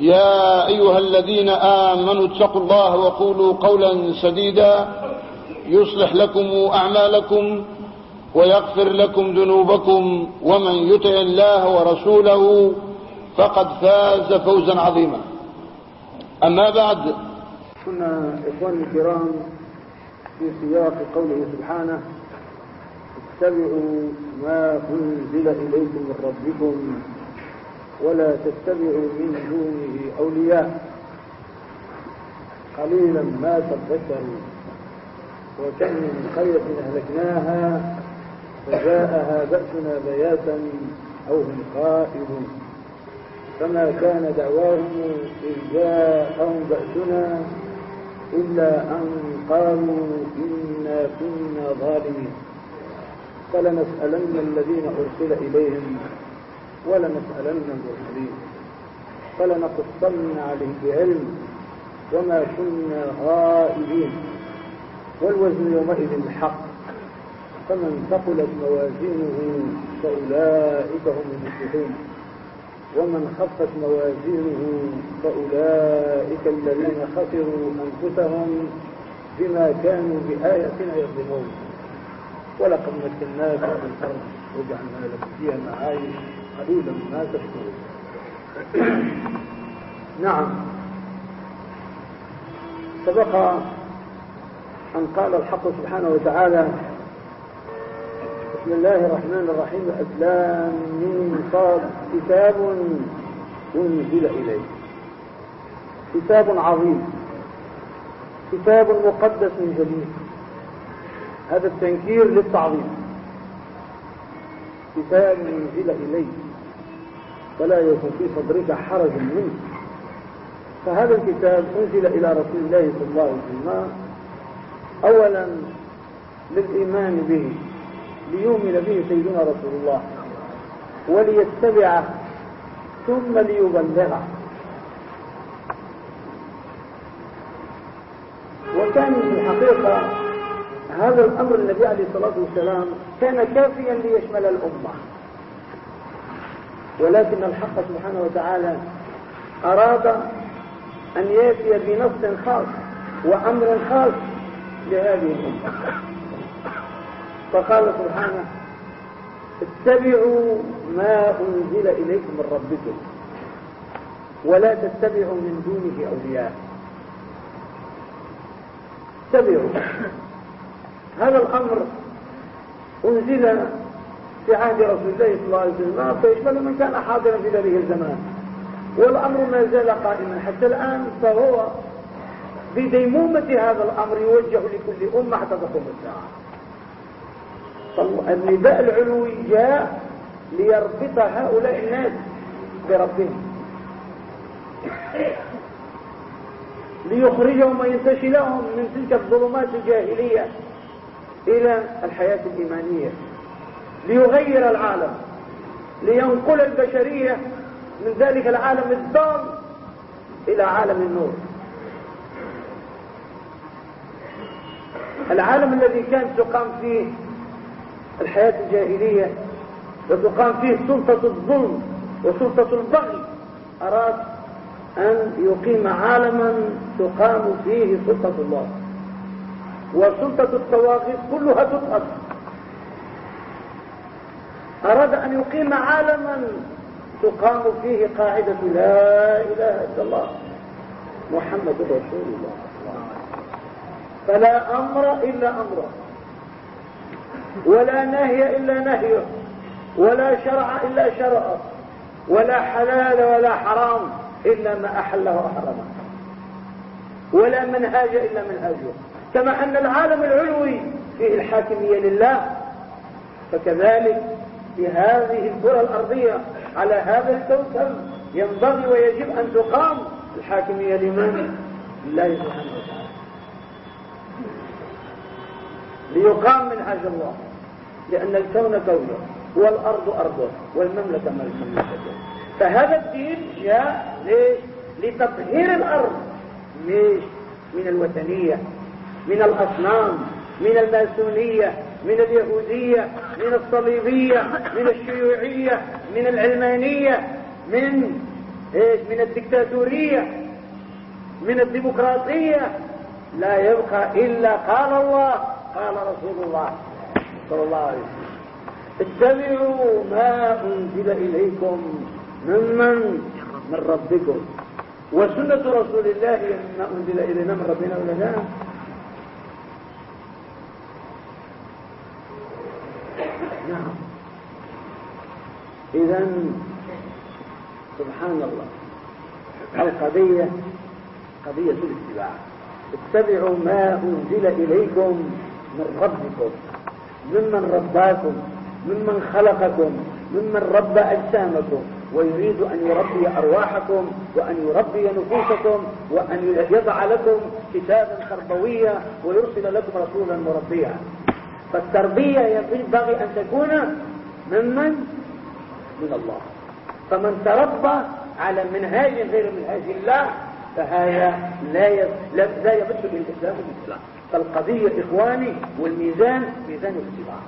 يا أيها الذين آمنوا اتقوا الله وقولوا قولا سديدا يصلح لكم أعمالكم ويغفر لكم ذنوبكم ومن يطع الله ورسوله فقد فاز فوزا عظيما. أما بعد. كنا إخواني الكرام في سياق قوله سبحانه اتبعوا ما أنزل إليكم من ربكم ولا تتبعوا من دونه أولياء. قليلا ما تذكروا. وكم من قرية أهلكناها فجاءها بأسنا بياتا أو هم قائلون. فما كان دعواهم إذ جاءهم بأسنا إلا أن قالوا إنا كنا ظالمين. فلنسألن الذين أرسل إليهم ولنسألن المرسلين فلنقصن عليه بعلم وما كنا غائبين. والوزن يومئذ الحق. فمن ثقلت موازينه فأولئك هم المفلحون. ومن خفت موازينه فأولئك الذين خسروا أنفسهم بما كانوا بآياتنا يظلمون. ولقد مكناكم في الأرض وجعلنا لكم فيها معايش. قليلا ما تشكرون نعم. سبق أن قال الحق سبحانه وتعالى بسم الله الرحمن الرحيم أسلام من صاد. كتاب أنزل إليه كتاب عظيم. كتاب مقدس جليل هذا التنكير للتعظيم. كتاب أنزل إليه فلا يكون في صدرك حرج منه فهذا الكتاب أنزل إلى رسول الله صلى الله عليه وسلم أولا للإيمان به ليؤمن به سيدنا رسول الله وليتبعه ثم ليبلغه. وكان في الحقيقة هذا الأمر النبي عليه الصلاة والسلام كان كافيا ليشمل الأمة. ولكن الحق سبحانه وتعالى أراد أن يأتي بنص خاص وأمر خاص لهذه الأمة. فقال سبحانه اتبعوا ما أنزل إليكم من ربكم ولا تتبعوا من دونه أولياء. اتبعوا. هذا الأمر أنزل في عهد رسول الله صلى الله عليه وسلم فيشمل من كان حاضرا في ذلك الزمان. والأمر ما زال قائما. حتى الآن فهو بديمومة هذا الأمر يوجه لكل أمة حتى تقوم الساعة. النداء العلوي جاء ليربط هؤلاء الناس بربهم. ليخرجهم وينتشلهم من تلك الظلمات الجاهلية إلى الحياة الإيمانية. ليغير العالم لينقل البشرية من ذلك العالم الضال إلى عالم النور. العالم الذي كانت تقام فيه الحياة الجاهلية وتقام فيه سلطة الظلم وسلطة البغي أراد أن يقيم عالما تقام فيه سلطة الله. وسلطة الطواغيت كلها تسقط أراد أن يقيم عالما تقام فيه قاعدة لا إله إلا الله محمد رسول الله. فلا أمر إلا أمره ولا نهي إلا نهيه ولا شرع إلا شرعه ولا حلال ولا حرام إلا ما أحله وحرمه ولا منهاج إلا منهاجه كما أن العالم العلوي فيه الحاكمية لله فكذلك في هذه الكرة الأرضية على هذا الكوكب ينبغي ويجب أن تقام الحاكمية لمن؟ لله سبحانه وتعالى ليقام منهاج الله لأن الكون كونه والأرض أرضه والمملكة مملكته فهذا الدين جاء ليش؟ لتطهير الأرض ليش؟ من الوثنية من الأصنام من الماسونية من اليهودية من الصليبية من الشيوعية من العلمانية من إيش؟ من الدكتاتورية من الديمقراطية. لا يبقى إلا قال الله قال رسول الله صلى الله عليه وسلم. اتبعوا ما أنزل إليكم ممن من؟ ربكم. وسنة رسول الله ما أنزل إلينا من ربنا ولا نعم. إذا سبحان الله. القضية قضية الاتباع. اتبعوا ما أنزل إليكم من ربكم ممن رباكم ممن خلقكم ممن ربى أجسامكم. ويريد أن يربي أرواحكم وأن يربي نفوسكم وأن يضع لكم كتابا تربويا ويرسل لكم رسولا مربيا. فالتربية ينبغي أن تكون ممن؟ من الله. فمن تربى على منهاج غير منهاج الله فهذا لا لا يبث الإسلام بالاسلام فالقضية إخواني والميزان ميزان الاتباع.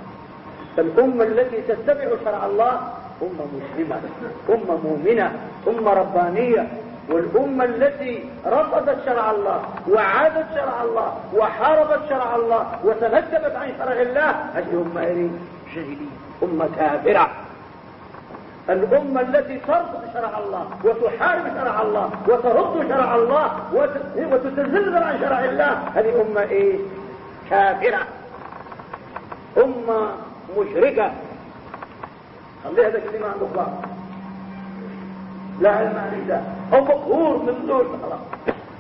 فالأمة التي تتبع شرع الله أمة مسلمة أمة مؤمنة أمة ربانية والأمة التي رفضت شرع الله وعادت شرع الله وحاربت شرع الله وتنكبت عن شرع الله هذه أمة إيه؟ جاهلية أمة كافرة الأمة التي ترفض شرع الله وتحارب شرع الله وترد شرع الله وتتزلزل عن شرع الله هذه أمة إيه؟ كافرة أمة مشركة خليها هذا كلمة عند الله لا علم عن الله أو مقهور من دون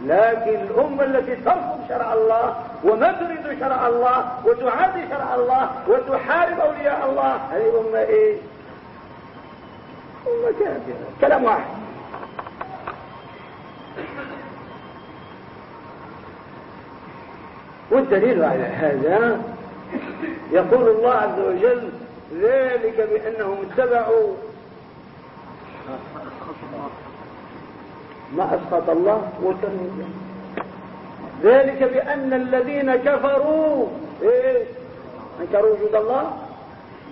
لكن الأمة التي ترفض شرع الله وما تريد شرع الله وتعادي شرع الله وتحارب أولياء الله هذه أمة إيه أمة كافرة. كلام واحد. والدليل على هذا يقول الله عز وجل ذلك بأنهم اتبعوا ما أسقط الله وكم ذلك بأن الذين كفروا إيه؟ أنكروا وجود الله؟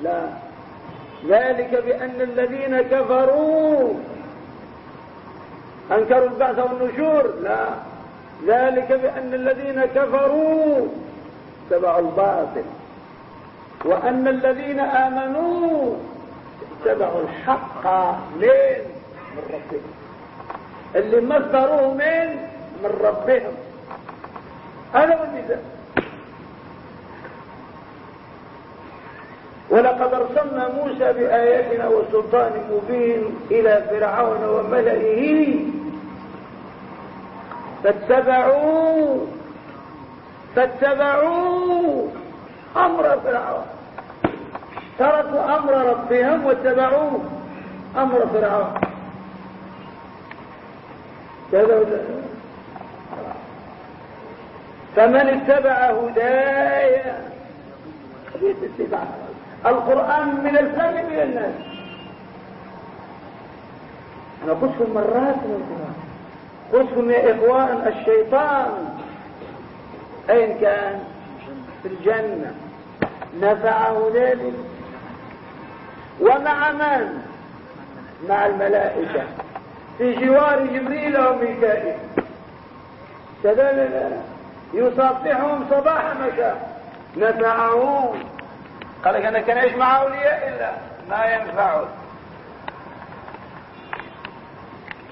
لا. ذلك بأن الذين كفروا أنكروا البعث والنشور؟ لا. ذلك بأن الذين كفروا اتبعوا الباطل. وأن الذين آمنوا اتبعوا الحق من من ربهم. اللي مصدروه من من ربهم. هذا هو الميزان ولقد أرسلنا موسى بآياتنا وسلطان مبين إلى فرعون وملئه. فاتبعوا فاتبعوا أمر فرعون. تركوا أمر ربهم واتبعوا أمر فرعون. فمن اتبع هداي القرآن من الفم إلى الناس. أنا قلتكم مرات من القرآن. قلتكم يا إخوان الشيطان أين كان؟ في الجنة. نفعه ذلك ومع من؟ مع الملائكة. في جوار جبريل وميكائيل. كذلك يصافحهم صباح مساء. نفعهم. قال لك أنا كان إيش مع أولياء الله ما ينفعه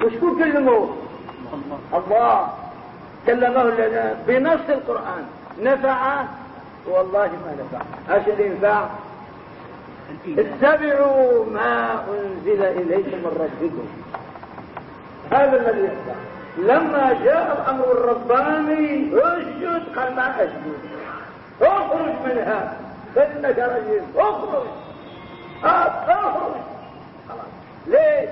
وشكون كلمة؟ الله. كلمه بنص القرآن. نفع؟ والله ما نفع. إيش اللي ينفع؟ اتبعوا ما أنزل إليكم من ربكم. هذا الذي ينفع لما جاء الأمر الرباني اسجد قال ما اسجد أخرج منها. فانك رجيم أخرج. أخرج. ليش؟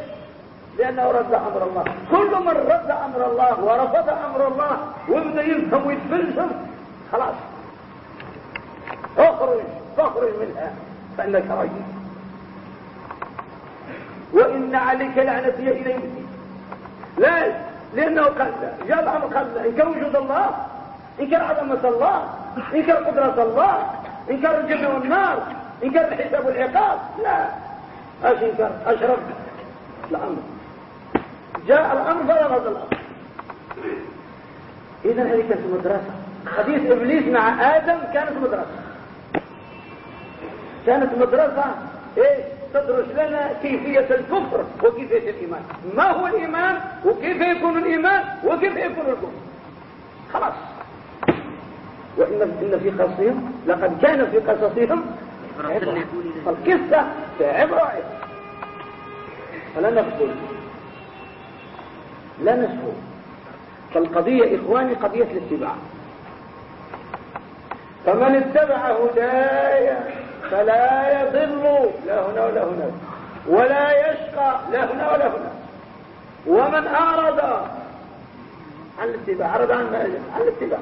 لأنه رد أمر الله. كل من رد أمر الله ورفض أمر الله ويبدأ يفهم ويتفلسف. خلاص. أخرج. فاخرج منها. فإنك رجيم وإن عليك لعنتي إليك. لا لأنه قال جاء الامر قال إن كان وجود الله إن كان عظمه الله إن كان قدرة الله إن كان الجنه والنار إن كان الحساب والعقاب لا. اش انكر أشرف الأمر. جاء الأمر فلغز الأمر. اذا هذه كانت مدرسه قضيه إبليس مع آدم كانت مدرسة. كانت مدرسة إيه تدرس لنا كيفية الكفر وكيفية الإيمان. ما هو الإيمان؟ وكيف يكون الإيمان؟ وكيف يكون الكفر؟ خلاص. وإن إن في قصصهم لقد كان في قصصهم. القصة عبرة فلا نفصل لا نسهو فالقضية إخواني قضية الاتباع. فمن اتبع هدايا فلا يضل لا هنا ولا هنا. ولا يشقى لا هنا ولا هنا. ومن أعرض عن الاتباع أعرض عن عن الاتباع.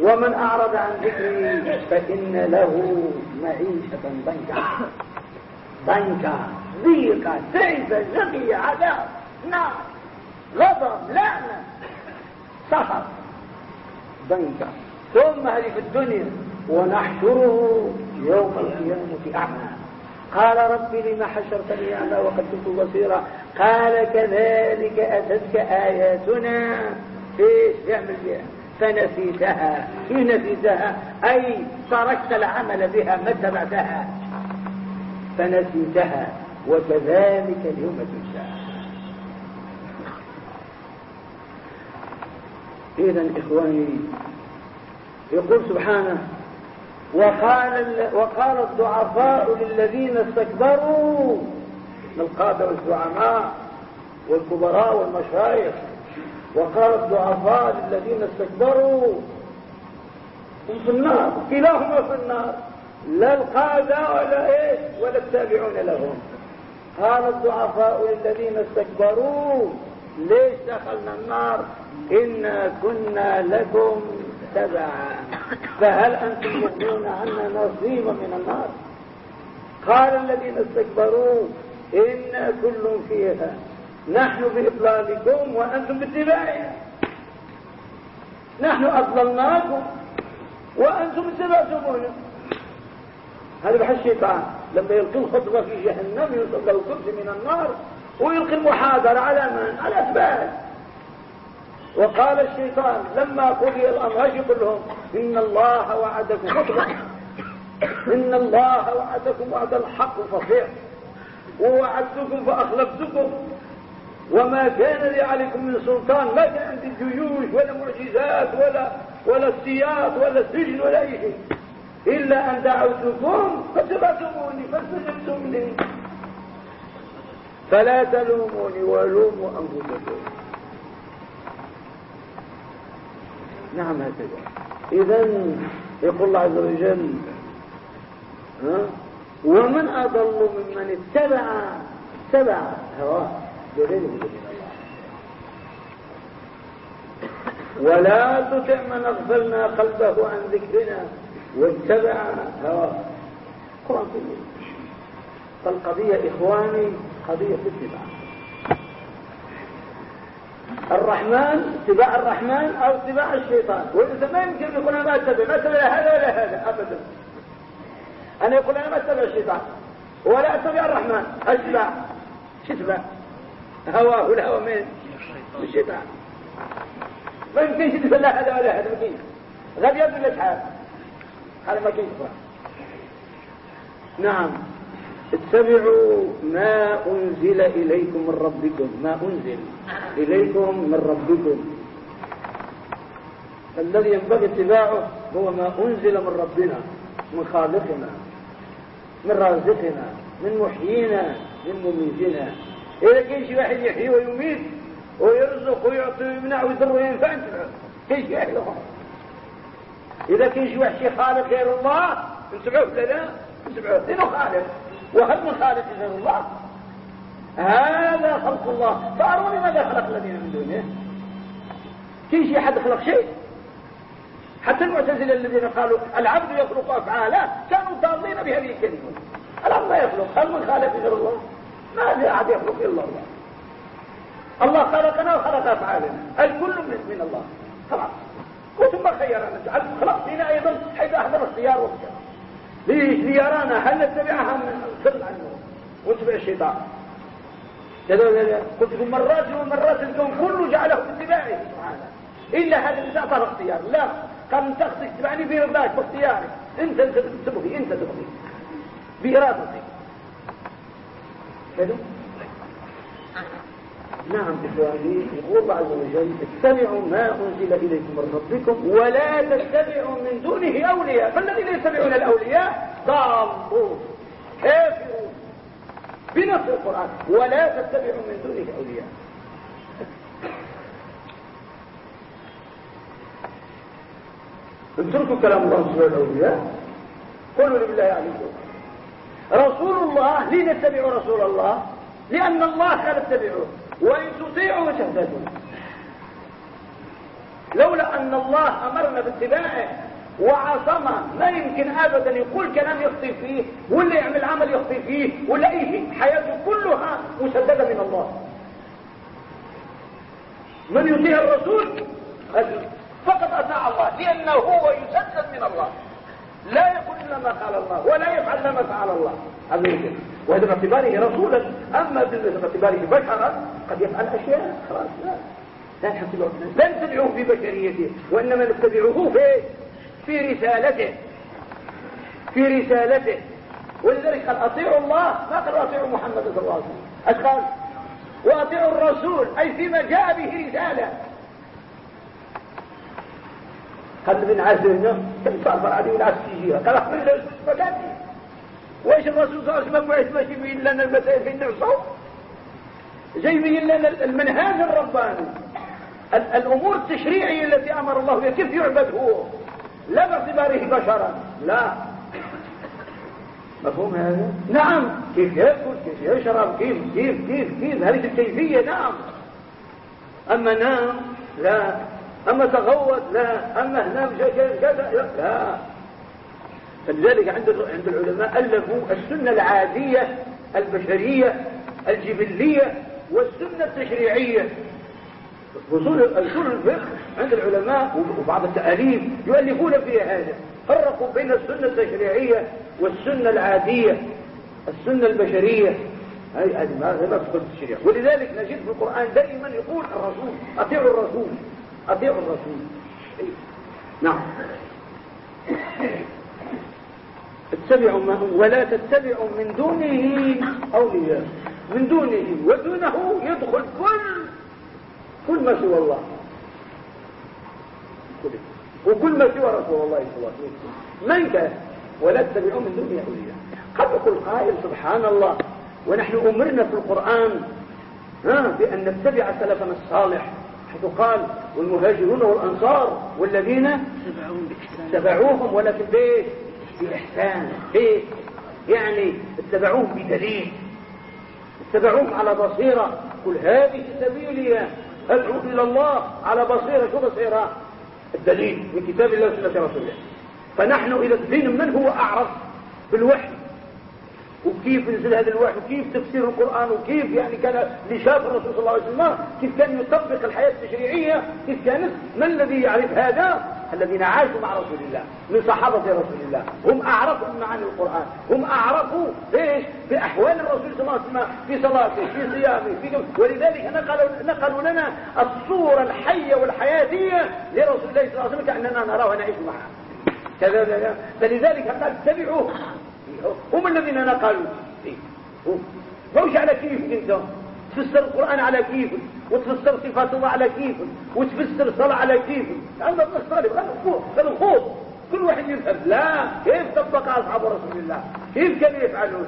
ومن أعرض عن ذكري فإن له معيشة ضنكا. ضنكا ضيقة تعيسة شقية عذاب نار غضب لعنة سخط ضنكا. ثم هذه في الدنيا ونحشره يوم القيامة أعمى. قال ربي لما حشرتني أعمى وقد كنت بصيرا. قال كذلك أتتك آياتنا. إيش؟ يعمل بها. فنسيتها. في نسيتها؟ أي تركت العمل بها ما اتبعتها. فنسيتها. وكذلك اليوم تنسى إذا إخواني يقول سبحانه وقال وقال الضعفاء للذين استكبروا القادة والزعماء والكبراء والمشايخ. وقال الضعفاء للذين استكبروا هم في النار كلاهما في النار. لا القادة ولا إيش؟ ولا التابعون لهم. قال الضعفاء للذين استكبروا ليش دخلنا النار؟ إنا كنا لكم تبعا. فهل أنتم مغنون عنا نصيبا من النار؟ قال الذين استكبروا إنا كل فيها. نحن بإضلالكم وأنتم باتباعنا. نحن أضللناكم وأنتم اتبعتمونا هذا بحث الشيطان. لما يلقي الخطبة في جهنم يلقي له كرسي من النار ويلقي المحاضرة على من؟ على أتباعه. وقال الشيطان لما قضي الأمر يقول لهم إن الله وعدكم. خطبة إن الله وعدكم وعد الحق فصيح. ووعدتكم فأخلفتكم. وما كان لي عليكم من سلطان ما كان عندي جيوش ولا معجزات ولا ولا السياط ولا سجن ولا أي شيء. إلا أن دعوتكم فتبعتموني فاستجبتم لي. فلا تلوموني ولوموا أنفسكم. نعم هكذا. إذا يقول الله عز وجل ها؟ ومن أضل ممن اتبع اتبع هواه بغير هدى ولا تطع من أغفلنا قلبه عن ذكرنا واتبع هواه. القرآن كله فالقضية إخواني قضية اتباع. الرحمن اتباع الرحمن أو اتباع الشيطان. وإذا ما يمكن يقول أنا ما أتبع ما أتبع هذا ولا هذا؟ أبدا. أنا يقول أنا ما أتبع الشيطان ولا أتبع الرحمن. أتبع؟ هواه الهوى من؟ الشيطان. ما يمكنش تقول لا هذا ولا هذا. ما يمكنش غير يد الأصحاب هذا ما يمكنش نعم. اتبعوا ما أنزل إليكم من ربكم. ما أنزل إليكم من ربكم. الذي ينبغي اتباعه هو ما أنزل من ربنا من خالقنا من رازقنا من محيينا من مميتنا إذا كان شي واحد يحيي ويميت ويرزق ويعطي ويمنع ويضر وينفع كاين شي واحد إذا كان شي واحد شي خالق غير الله لا لا انتبعوا لأنه خالق. وهل من خالق غير الله. هذا خلق الله. فأروني ماذا خلق الذين من دونه؟ كاين شي حد خلق شيء. حتى المعتزلة الذين قالوا العبد يخلق أفعاله كانوا ضالين بهذه الكلمة. العبد لا يخلق هل من خالق غير الله. ما في أحد يخلق إلا الله. الله خلقنا وخلق أفعالنا الكل من الله. خلاص وثم خيرنا. خلق فينا أيضا حيث أحضر اختيار واختيار ليرانا هل نتبعها نفر عنه ونتبع الشيطان قلت لكم مرات ومرات الكون كله جعله باتباعه سبحانه إلا هذا اللي أعطاه اختيار لا. قال انت تتبعني برضاك باختيارك انت أنت تبغي أنت تبغي. بإرادتك حلو نعم إخواني يقول الله عز وجل اتبعوا ما أنزل إليكم من ربكم ولا تتبعوا من دونه أولياء. فالذين يتبعون الأولياء ضالون كافرون بنص القرآن. ولا تتبعوا من دونه أولياء. اتركوا كلام الله سبحانه الأولياء قولوا لله عليكم. رسول الله لين اتبعوا رسول الله لأن الله قال اتبعوه. وإن تطيعوا تهتدوا لولا أن الله أمرنا باتباعه وعصم ما يمكن أبدا يقول كلام يخطي فيه ولا يعمل عمل يخطي فيه ولا شيء حياته كلها مسددة من الله. من يطيع الرسول؟ فقد أطاع الله لأنه هو يسدد من الله. لا يقول إلا ما قال الله ولا يفعل ما فعل الله. هذا يمكن وهذا باعتباره رسولا. أما باعتباره بشرا قد يفعل أشياء. خلاص لا. لا نتبعه في بشريته وإنما نتبعه في في رسالته. في رسالته. ولذلك قال أطيعوا الله ما قال أطيعوا محمد صلى الله عليه وسلم. أشخاص وأطيعوا الرسول أي فيما جاء به رسالة. بن عزيزنا كم صار عليه العسكرية تيجيها قال أخبر مكاني وإيش الرسول صلى الله عليه وسلم بعث ماشي يبين لنا المسائل في نعصوا جاي يبين لنا المنهاج الرباني. الأمور التشريعية التي أمر الله بها كيف يعبد هو؟ لا باعتباره بشرا. لا. مفهوم هذا؟ نعم. كيف يأكل؟ كيف يشرب؟ كيف كيف كيف كيف؟ هذه الكيفية نعم. أما نام لا. أما تغوط لا. أما نام كذا لا. فلذلك عند عند العلماء ألفوا السنة العادية البشرية الجبلية والسنة التشريعية. وصول أصول الفقه عند العلماء وبعض التأليف يؤلفون فيها هذا. فرقوا بين السنة التشريعية والسنة العادية السنة البشرية. هذه ما تدخل التشريع ولذلك نجد في القرآن دائما يقول الرسول أطيعوا الرسول. أطيعوا الرسول. نعم. اتبعوا ما ولا تتبعوا من دونه أولياء. من دونه ودونه يدخل كل كل ما سوى الله. وكل ما سوى رسول الله صلى الله عليه وسلم. من كان؟ ولا تتبعوا من دونه أولياء. قد يقول قائل سبحان الله ونحن أمرنا في القرآن ها بأن نتبع سلفنا الصالح. حيث قال والمهاجرون والأنصار والذين تبعوهم ولكن ليش بإحسان. إيه يعني اتبعوه بدليل. اتبعوهم على بصيرة. قل هذه سبيلي. أدعو إلى الله على بصيرة؟ شو بصيرة؟ الدليل من كتاب الله وسنة رسول الله فنحن إذا الدين من هو أعرف بالوحي؟ وكيف نزل هذا الوحي؟ وكيف تفسير القرآن؟ وكيف يعني كان اللي شاف الرسول صلى الله عليه وسلم؟ كيف كان يطبق الحياة التشريعية؟ كيف كانت من الذي يعرف هذا؟ الذين عاشوا مع رسول الله من صحابة رسول الله. هم أعرفوا معاني القرآن. هم أعرفوا إيش؟ بأحوال الرسول صلى الله عليه وسلم في صلاته في صيامه في ولذلك نقلوا, نقلوا لنا الصورة الحية والحياتية لرسول الله صلى الله عليه وسلم كأننا نراه ونعيش معه. كذا فلذلك قال اتبعوه هم الذين نقلوا مش على كيف انت تفسر القرآن على كيف. وتفسر صفات الله على كيفك وتفسر الصلاة على كيفك هذا الطالب هذا الخوض كل واحد يفهم. لا. كيف طبق أصحاب رسول الله؟ كيف كانوا يفعلون؟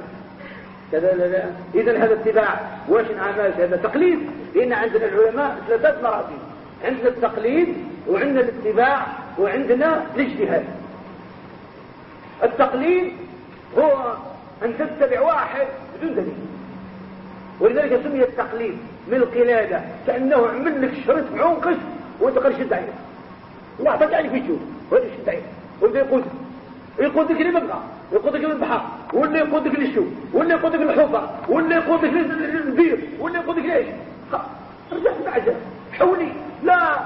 كذا لا لا إذا هذا اتباع. واش نعمل هذا؟ تقليد. لأن عندنا العلماء ثلاثة مراتب. عندنا التقليد وعندنا الاتباع وعندنا الاجتهاد. التقليد هو أن تتبع واحد بدون دليل. ولذلك سمي التقليد من القلادة كأنه عمل لك شرط عنقك وأنت قال شد عينك الله أعطاك عليك يشوف وهذا شد عينك وانت يقودك يقودك للمبقى يقودك للبحر واللي يقودك للشوف واللي يقودك للحفر واللي يقودك للبير واللي يقودك ليش رجعت بعجل حولي. لا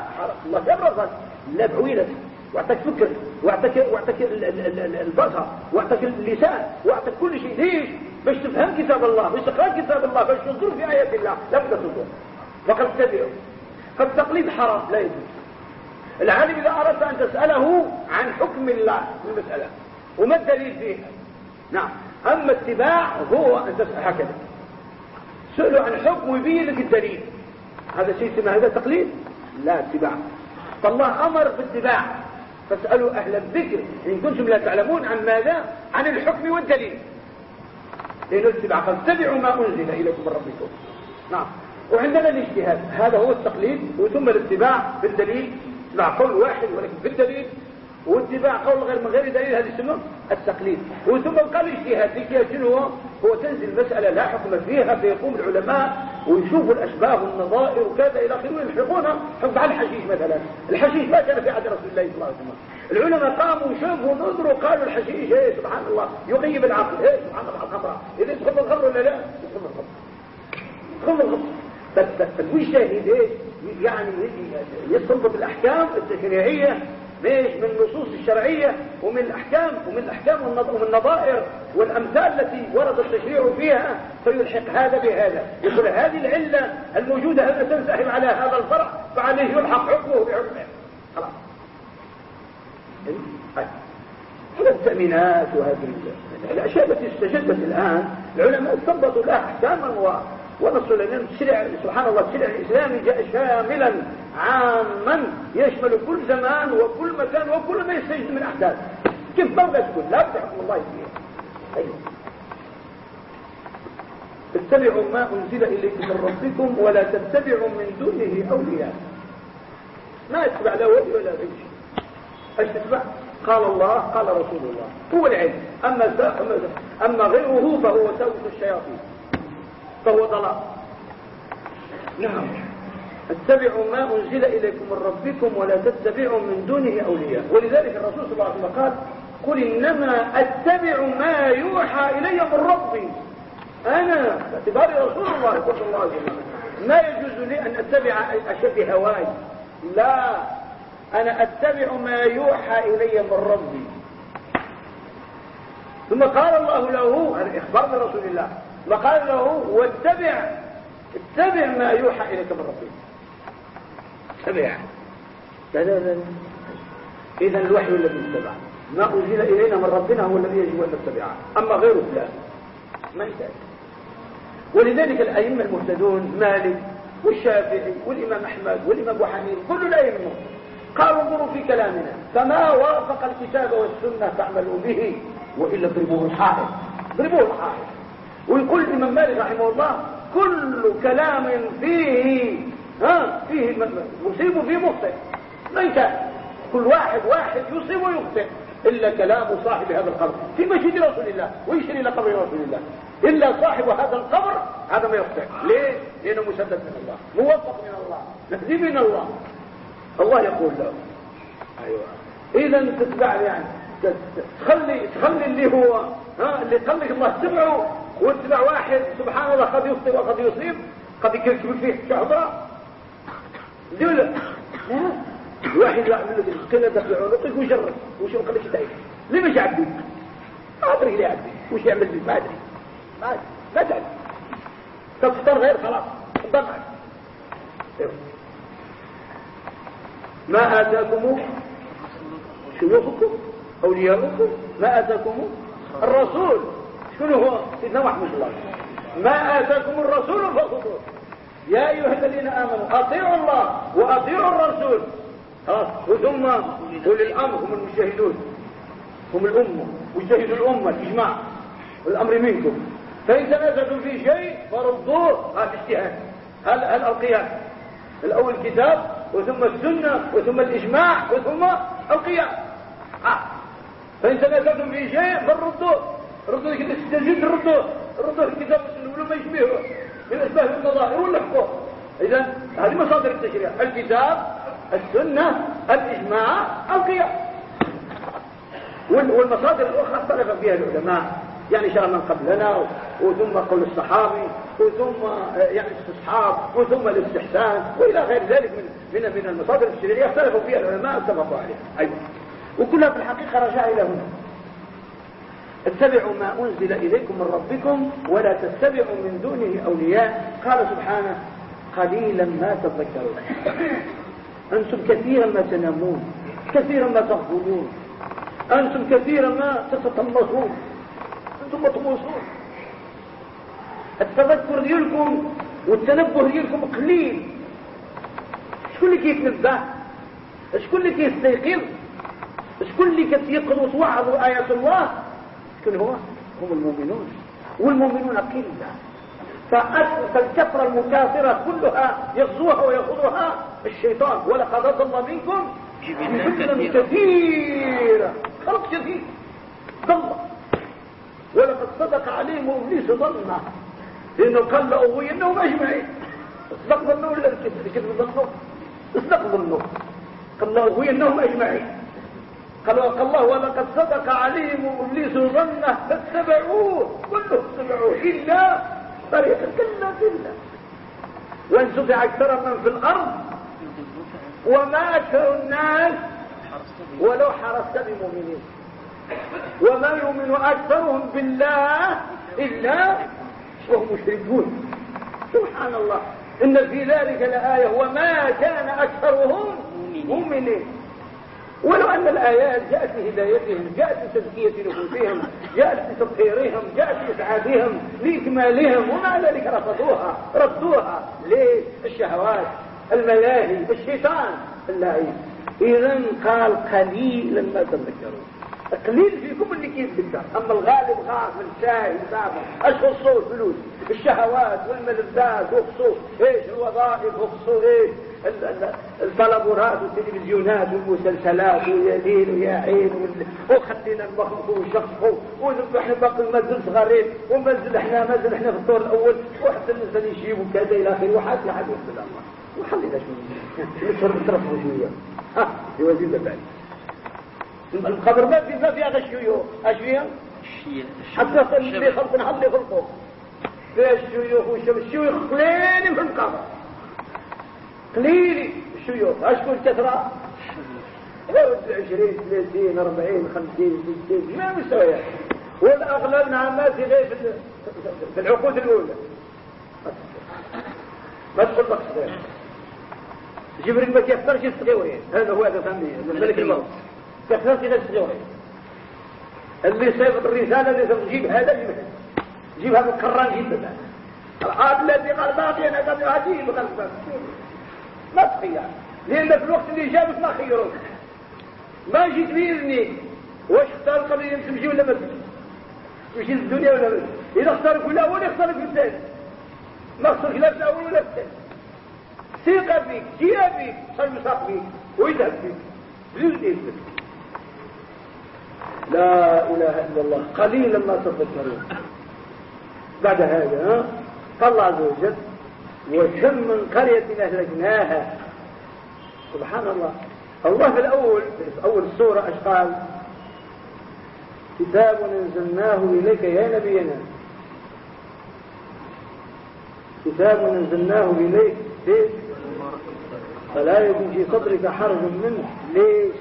الله يبرزك لا بعويلك واعطاك فكر واعطاك واعطاك البصر واعطاك اللسان واعطاك كل شيء. ليش؟ باش تفهم كتاب الله باش تقرأ كتاب الله باش تنظر في آيات الله. لا بد تنظر فقد تتبعه فالتقليد حرام لا يجوز. العالم إذا أردت أن تسأله عن حكم الله في المسألة. وما الدليل فيها؟ نعم. أما اتباع هو أن تسأل هكذا. سأله عن حكم ويبين لك الدليل. هذا شيء اسمه هذا تقليد؟ لا اتباع. فالله أمر بالاتباع. فاسألوا أهل الذكر إن كنتم لا تعلمون عن ماذا؟ عن الحكم والدليل. لأنه اتبع فاتبعوا ما أنزل إليكم من ربكم. نعم. وعندنا الاجتهاد. هذا هو التقليد وثم الاتباع بالدليل اتباع قول واحد ولكن بالدليل واتباع قول غير من غير دليل هذه السنة؟ التقليد. وثم قال الاجتهاد الاجتهاد شنو هو؟ هو تنزل مسألة لا حكم فيها فيقوم العلماء ويشوفوا الأشباه والنظائر وكذا إلى آخره ويلحقونها حكم على الحشيش مثلا. الحشيش ما كان في عهد رسول الله صلى الله عليه وسلم. العلماء قاموا وشافوا نظروا قالوا الحشيش إيه سبحان الله يغيب العقل. إيه سبحان الله الخمرة إذا تخم الخمر ولا لا؟ تخم الخمر تخم الخمر فالمجتهد إيه يعني يستنبط الأحكام التشريعية ليش؟ من النصوص الشرعية ومن الأحكام ومن الأحكام ومن النظائر والأمثال التي ورد التشريع فيها فيلحق هذا بهذا. يقول هذه العلة الموجودة هل تنسحب على هذا الفرع؟ فعليه يلحق حكمه بحكمه. خلاص. هذا التأمينات وهذه الأشياء التي استجدت الآن؟ العلماء استنبطوا لها أحكاما ونص الشرع سبحان الله الشرع الإسلامي جاء شاملا عاما يشمل كل زمان وكل مكان وكل ما يستجد من أحداث. كيف بغى تكون لا بتحكم الله فيها أيوه. اتبعوا ما أنزل إليكم من ربكم ولا تتبعوا من دونه أولياء. ما يتبع لا ولي ولا غير. أيش تتبع؟ قال الله قال رسول الله. هو العلم. أما, أما غيره فهو سوس الشياطين. فهو ضلال. نعم. اتبعوا ما أنزل إليكم من ربكم ولا تتبعوا من دونه أولياء. ولذلك الرسول صلى الله عليه وسلم قال قل إنما أتبع ما يوحى إلي من ربي. أنا باعتباري رسول الله صلى الله عليه وسلم. ما يجوز لي أن أتبع أشياء بهواي لا أنا أتبع ما يوحى إلي من ربي. ثم قال الله له هذا إخبار رسول الله. وقال له واتبع اتبع ما يوحى إليك من ربك. اتبع. إذا الوحي الذي اتبع. ما أنزل إلينا من ربنا هو الذي يجب أن نتبعه. أما غيره لا. ما يحتاج. ولذلك الأئمة المهتدون مالك والشافعي والإمام أحمد والإمام أبو حنيفة كل الأئمة قالوا انظروا في كلامنا. فما وافق الكتاب والسنة فاعملوا به وإلا اضربوه الحائط. اضربوه الحائط. ويقول الإمام مالك رحمه الله كل كلام فيه ها فيه مصيب وفيه مخطئ. ليس كل واحد واحد يصيب ويخطئ. إلا كلام صاحب هذا القبر. في مسجد رسول الله ويشري إلى قبر رسول الله. إلا صاحب هذا القبر هذا ما يخطئ. ليه؟ لأنه مسدد من الله موفق من الله مهدي من الله. الله يقول له. أيوة. إذا تتبع يعني. تخلي تخلي اللي هو ها اللي قال الله تبعه واتبع واحد سبحان الله قد يخطئ وقد يصيب قد يكركب فيه شعبة دولة واحد يعمل لك القلة في عنقك ويجرب وش يقول لك تعيش ليه مش يعدي ما أدري ليه يعدي وش يعمل بك ما أدري. ما أدري. ما تفطر غير خلاص. ضمع ما آتاكم شيوخكم أولياؤكم ما آتاكم الرسول. شنو هو؟ سيدنا محمد الله. ما آتاكم الرسول فخذوه. يا أيها الذين آمنوا أطيعوا الله وأطيعوا الرسول. خلاص وثم أولي الأمر هم المجتهدون هم الأمة وجهدوا الأمة الإجماع. الأمر منكم. فإن تنازلتم في شيء فردوه هذا اجتهاد. هل القياس الأول الكتاب وثم السنة وثم الإجماع وثم القياس آه. فإن تنازلتم في شيء فردوه. ردوه كده استجد ردوه ردوه الكتاب والسنة ما يشبهه. من أسباب النظائر ولا حقوق إذا هذه مصادر التشريع. الكتاب السنة الإجماع القياس والمصادر الأخرى اختلف فيها العلماء. يعني شرع من قبلنا وثم قول الصحابي وثم يعني الاستصحاب وثم الاستحسان وإلى غير ذلك من من من المصادر الشرعيه اختلفوا فيها العلماء اتفقوا عليها. أيضا وكلها في الحقيقة رجع إلى هنا. اتبعوا ما أنزل إليكم من ربكم ولا تتبعوا من دونه أولياء. قال سبحانه قليلا ما تذكرون. أنتم كثيرا ما تنامون كثيرا ما تغفلون أنتم كثيرا ما تتطمسون أنتم مطموسون التذكر ديالكم والتنبه ديالكم قليل. شكون اللي كيتنبه شكون اللي كيستيقظ شكون اللي كتيقظ وتوعظ آيات الله؟ شكون هو هم المؤمنون. والمؤمنون قلة فالكثرة المكاثرة كلها يغزوها ويأخذها الشيطان. ولقد ضل منكم جبلا كثيرا. خلق كثير ضل. ولقد صدق عليهم ابليس ظنه لأنه قال له انهم أجمعين. اصدق ظنه ولا الكذب ظنه اصدق ظنه قال له انهم أجمعين. قال الله ولقد صدق عليهم إبليس ظنه فاتبعوه كلهم اتبعوه إلا طريقا كلا كلا وإن تطع أكثر من في الأرض وما أكثر الناس ولو حرصت بمؤمنين. وما يؤمن أكثرهم بالله إلا وهم مشركون. سبحان الله. إن في ذلك لآية. وما كان أكثرهم مؤمنين. ولو أن الآيات جاءت لهدايتهم جاءت لتزكية نفوسهم جاءت لتطهيرهم جاءت لإسعادهم لإكمالهم ومع ذلك رفضوها ردوها. ليه الشهوات الملاهي الشيطان. اللعين إذا قال قليلا ما تذكرون. قليل فيكم اللي كيتذكر أما الغالب غافل شاي سامع إيش خصوص فلوس الشهوات والملذات وخصوص إيش الوظائف وخصوص إيش البلابورات والتلفزيونات والمسلسلات ويا دين ويا عين وخلينا نبخبخوا ونشخصوا ونحن باقي المنزل صغارين ومنزل إحنا منزل إحنا في الدور الأول. وحتى الناس يجيبوا كذا إلى آخره. وحتى لحد يوصل الله. وخلينا شوية. نترفوا شوية. ها يوزيد بعد القبر ما في ما فيها الشيوخ اش فيها؟ حتى اللي حد اللي خلقه فيها الشيوخ والشيوخ الشيوخ قليل في القبر. قليل الشيوخ اشكون كثرة عشرين ثلاثين أربعين خمسين ستين ما مستويات والأغلب نعمات غير في العقود الأولى. ما تقول لك جبريل ما كيفطرش الصغيرين هذا هو هذا فهمني الملك الموت. كثرت إلى الزوج اللي سيبط الرسالة اللي تجيب هذا جيب هذا جيب. هذا الكران جيب هذا العاد الذي قال باقي أنا قال عجيب قلبك ما تخير لأن في الوقت اللي جابك ما خيروك ما جيت بإذني. واش اختار قبل تمشي ولا ما تمشي؟ تمشي الدنيا ولا ما إذا اختارك الأول في الثاني ما اختارك لا في الأول ولا في الثاني ثقة فيك جيها فيك صار فيك ويذهب فيك بدون إذنك لا إله إلا الله. قليلا ما تذكرون. بعد هذا قال الله عز وجل وكم من قرية أهلكناها. سبحان الله. الله في الأول في أول السورة إيش قال؟ كتاب أنزلناه إليك يا نبينا. كتاب أنزلناه إليك. فلا يكن في صدرك حرج منه. ليش؟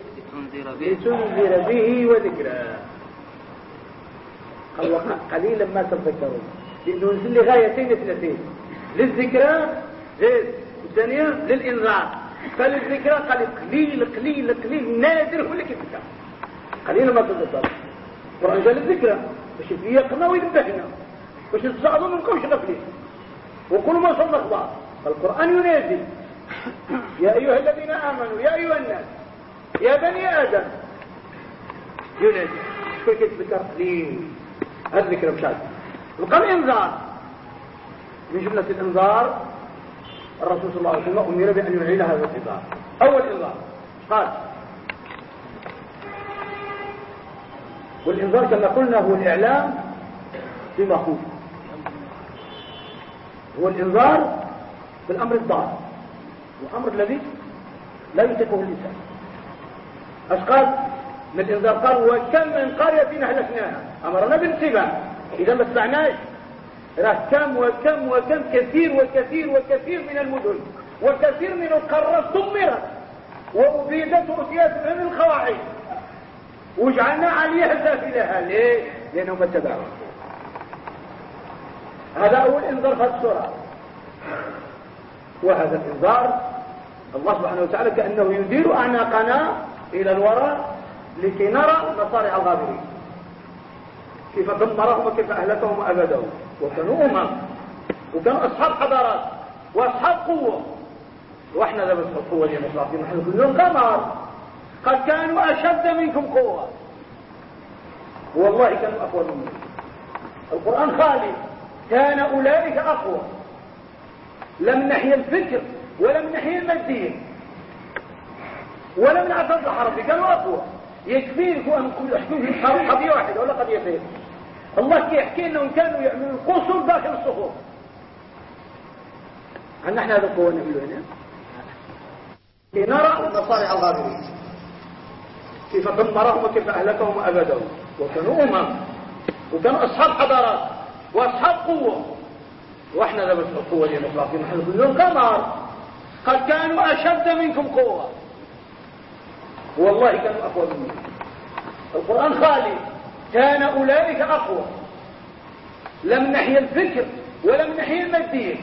لتنذر به. وذكرى قليلا ما تذكرون. لأنه نزل لغايتين اثنتين للذكرى زيد الثانية للإنذار. فللذكرى قال قليل قليل قليل نادر هو اللي كيتذكر قليلا ما تذكرون. القرآن جاء للذكرى باش يقنا وينبهنا باش نتصاعدوا ما نبقاوش غافلين وكل ما صلى أخبار القرآن ينادي. يا أيها الذين آمنوا يا أيها الناس. يا بني آدم. ينادي شكون كيتذكر قليل هذا ذكر مشاهد بقى الإنذار من جملة الإنذار الرسول صلى الله عليه وسلم أمر بأن يعيد هذا الإنذار. أول إنذار. قال؟ والإنذار كما قلنا هو الإعلام بما خوف هو الإنذار بالأمر الضار. والأمر الذي لا يتقه الإنسان. قال من الإنذار قال وكم من قرية أهلكناها. أمرنا بالاتباع إذا ما استعناش راه كم وكم وكم كثير وكثير وكثير من المدن وكثير من القارات دمرت وأبيدت وأتيت من القواعد وجعلنا عليها سافلها ليه؟ لأنهم اتبعوا هذا أول انذار في السورة وهذا الإنذار الله سبحانه وتعالى كأنه يدير أعناقنا إلى الوراء لكي نرى مصارع الغابرين. كيف دمرهم وكيف أهلكهم وأبدهم. وكانوا أمم وكانوا أصحاب حضارات. وأصحاب قوة. وإحنا ذا بس القوة اللي مصرفين. نحن كلهم قمر قد كانوا أشد منكم قوة. والله كانوا أقوى منكم القرآن خالي. كان أولئك أقوى. لا من ناحية الفكر ولا من ناحية المادية ولا من عدد الحرب. كانوا أقوى. يكفيك أن يحكون في قضية واحدة ولا قضيتين الله يحكي انهم كانوا يعملوا القصور داخل الصخور. هل نحن هذا القوة نعمله هنا لنرى مصارع الغابرين. كيف دمرهم وكيف أهلكهم وأبدهم. وكانوا أمم. وكانوا أصحاب حضارات. وأصحاب قوة. وإحنا ذا القوة نحن نحن كلهم قمر. قد كانوا أشد منكم قوة. والله كانوا أقوى منكم القرآن خالي كان أولئك أقوى. لا من ناحية الفكر ولا من ناحية المادية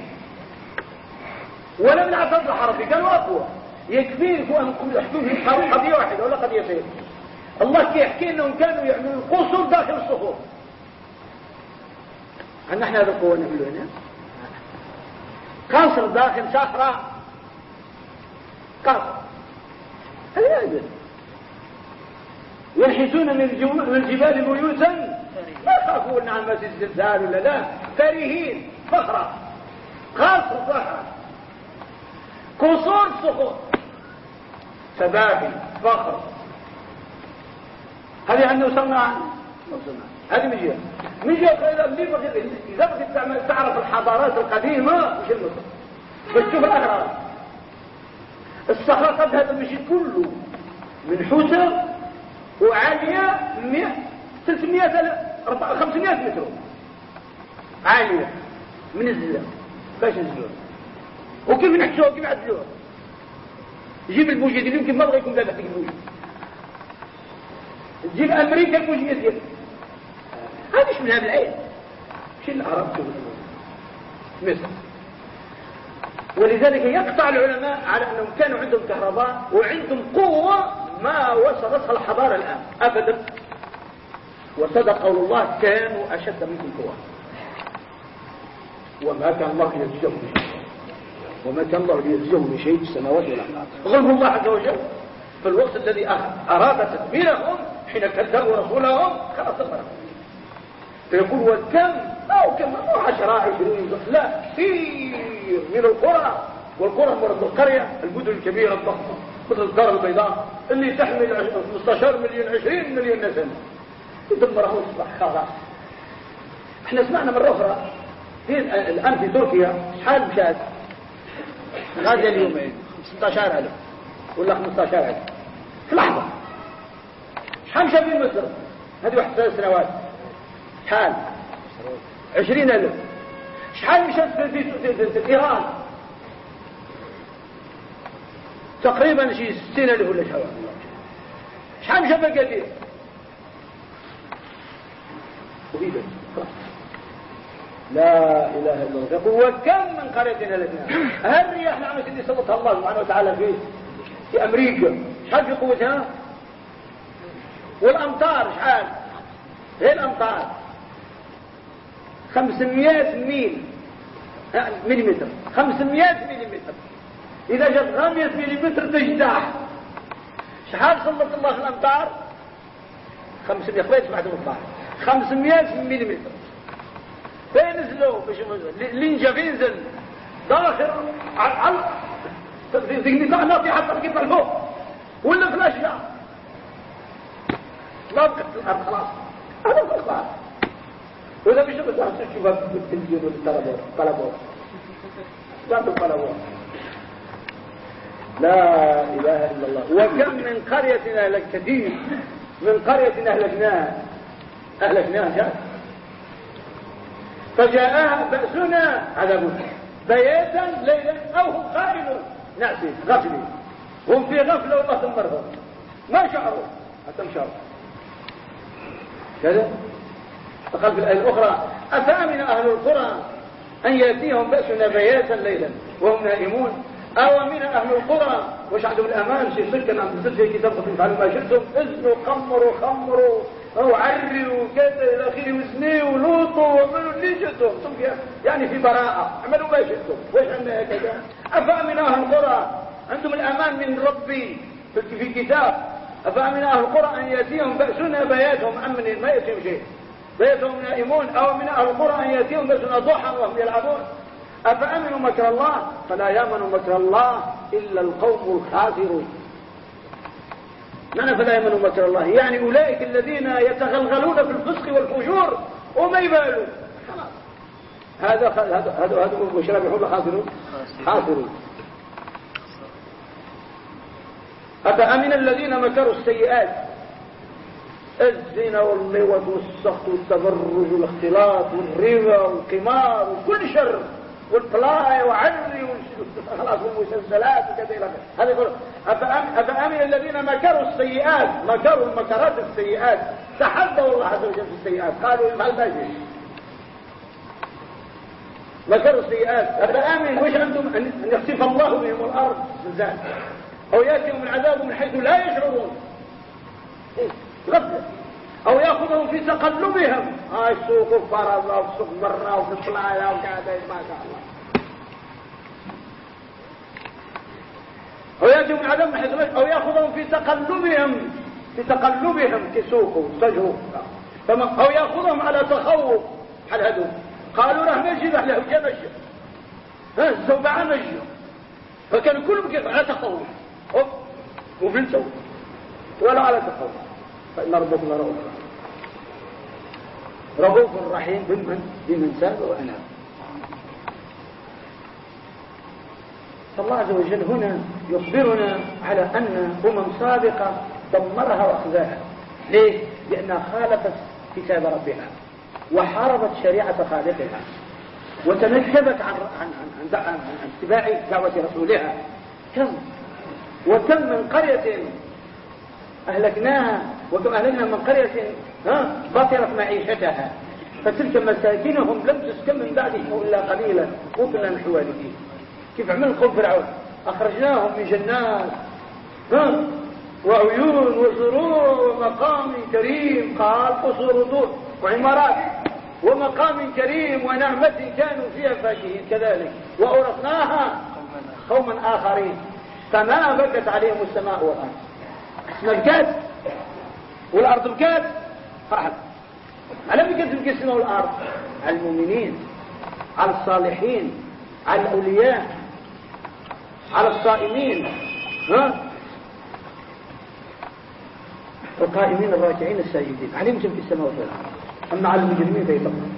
ولا من عدد الحرب كانوا أقوى. يكفيك أن يحكوا في قضية واحدة ولا قضيتين الله يحكي أنهم كانوا يعملوا القصور داخل الصخور. هل نحن هذا القوة نعمله هنا؟ قصر داخل صخرة قصر هذا يجب ينحتون من الجبال بيوتا؟ ما يخافون عن مسجد الزلزال ولا لا. فرهين فخرة قصر فخرة قصور صخور. سبابي فخر. هذه عنه وصلنا هذه من جهة من جهة إذا بغيت تعرف الحضارات القديمة مش المصر بس شوف الأغراض. الصخرة قد هذا المشي كله. من حوسة وعالية 300 500 متر. عالية. من الزلة. باش نزلوها. وكيف نحشوها وكيف نعدلوها؟ جيب البوجيه اللي يمكن ما بغى يكون ذابح ديك البوجيه تجيب أمريكا البوجيه ديالها هذه مش بالعين مش العرب مصر ولذلك يقطع العلماء على أنهم كانوا عندهم كهرباء وعندهم قوة ما وصلتها الحضارة الآن؟ أبدا. وصدق قول الله كانوا أشد منكم قوة. وما كان الله يجزيهم بشيء وما كان الله يجزيهم بشيء السماوات والأرض. غلب الله عز وجل. في الوقت الذي أراد تدبيرهم حين كذبوا رسولهم خلاص تبرا فيقول وكم؟ أو كم مو عشرة عشرين لا كثير من القرى. والقرى مرض القرية المدن الكبيرة الضخمة. مثل الدار البيضاء اللي تحمل 15 مليون 20 مليون نسمة يدمره يصبح خلاص. إحنا سمعنا مرة أخرى الآن في تركيا شحال مشات غازية اليومين 16000 ولا 15000 في لحظة. شحال مشى في مصر. هذه واحد ثلاث سنوات. شحال 20000 شحال مشات في إيران؟ تقريبا شي ستين ألف ولا شحال مشى بقدير وفي لا إله إلا الله. يقول وكم من قرية هلكنا؟ هل الرياح نعمة اللي سلطها الله سبحانه وتعالى في في أمريكا؟ شحال في قوتها؟ والأمطار شحال؟ هي الأمطار؟ 500 ميل. مليمتر. 500 مليمتر. إذا جت 500 مليمتر تجتاح شحال سلط الله في الأمطار؟ 500 قبيت بعد الأمطار 500 مليمتر. فين نزلوا؟ باش اللي نجا فين نزل. داخل على ذيك نطلع في حتى كيف الفوق. ولا في الأشجار. لا بقت الأرض خلاص. هذا خلاص وإذا مش بتعرف تشوفها في التلفزيون والطلبات طلبات لا الطلبات لا إله إلا الله. وكم من قرية أهلك كثير من قرية أهلكناها. أهلكناها جاء فجاءها بأسنا عذاب. بياتا ليلا أو هم قائلون نعسي غفلي. هم في غفلة والله تمرهم ما شعروا؟ حتى شعروا. كذا. فقال في الآية الأخرى أفأمن أهل القرى أن يأتيهم بأسنا بياتا ليلا وهم نائمون؟ أو من أهل القرى. وش عندهم الأمان؟ شيء سكن عم تصير في كتاب تفعلوا ما شئتم اذنوا خمروا خمروا. أو عروا كذا إلى آخره وزنوا ولوطوا وعملوا اللي شئتم يعني في براءة. اعملوا ما شئتم وش عندنا هكذا أفأمن أهل القرى؟ عندهم الأمان من ربي. في كتاب. أفأمن أهل القرى أن يأتيهم بأسنا بياتهم. أمن ما يأتيهم شيء. بيتهم نائمون. أو من أهل القرى أن يأتيهم بأسنا ضحى وهم يلعبون. أفأمنوا مكر الله؟ فلا يأمن مكر الله إلا القوم الخاسرون معنى فلا يامنوا مكر الله؟ يعني أولئك الذين يتغلغلون في الفسق والفجور وما يبالوا. هذا هذا هذا هذا مشرب يحب خاسرون خاسرون. أفأمن الذين مكروا السيئات؟ الزنا واللوط والسخط والتبرج والاختلاط والربا والقمار وكل شر. والبلاي وعري خلاص والمسلسلات وكذا إلى هذا يقول أفأمن الذين مكروا السيئات؟ مكروا المكرات السيئات. تحدوا الله عز وجل في السيئات. قالوا ما مكروا السيئات. أفأمن؟ وش عندهم؟ ان يخسف الله بهم الأرض زلزال. أو يأتيهم العذاب من حيث لا يشعرون. غفلة. أو ياخذهم في تقلبهم. هاي السوق وفرض وسوق مرة وفي الصلاة وكذا ما شاء الله. أو العذاب من حيث أو يأخذهم في تقلبهم. في تقلبهم كسوق تجهوا أو يأخذهم على تخوف. حل هدو؟ قالوا له نجي له جمش ها الزوبعة نجي فكانوا كلهم على تخوف. وفي ولا على تخوف. فإن ربكم لرؤوف رؤوف رحيم بمن بمن ساب وأناب. فالله عز وجل هنا يخبرنا على أن أمم سابقة دمرها وأخذاها. ليه؟ لأنها خالفت كتاب ربها وحاربت شريعة خالقها وتنكبت عن عن عن, عن, عن اتباع دعوة رسولها. كم؟ وكم من قرية أهلكناها وكم أهلكنا من قرية بطرت معيشتها. فتلك مساكنهم لم تسكن من بعدهم إلا قليلا. وكنا نحن كيف عمل قوم فرعون؟ أخرجناهم من جنات. وعيون وزروع ومقام كريم. قال قصور دور وعمارات. ومقام كريم ونعمة كانوا فيها فاكهين كذلك. وأورثناها قوما آخرين. فما بكت عليهم السماء والأرض. السماء والأرض بكات فرحت. على بكات السماء والأرض على المؤمنين على الصالحين على الأولياء على الصائمين ها؟ القائمين الراكعين الساجدين. علمتم في السماء والأرض. أما على المجرمين فيطمن